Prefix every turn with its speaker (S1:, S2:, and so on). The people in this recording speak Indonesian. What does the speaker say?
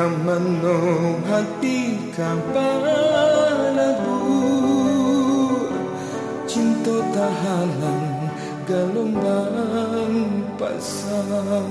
S1: menung hati kepadaku Cinta tahanan gelombang pasang.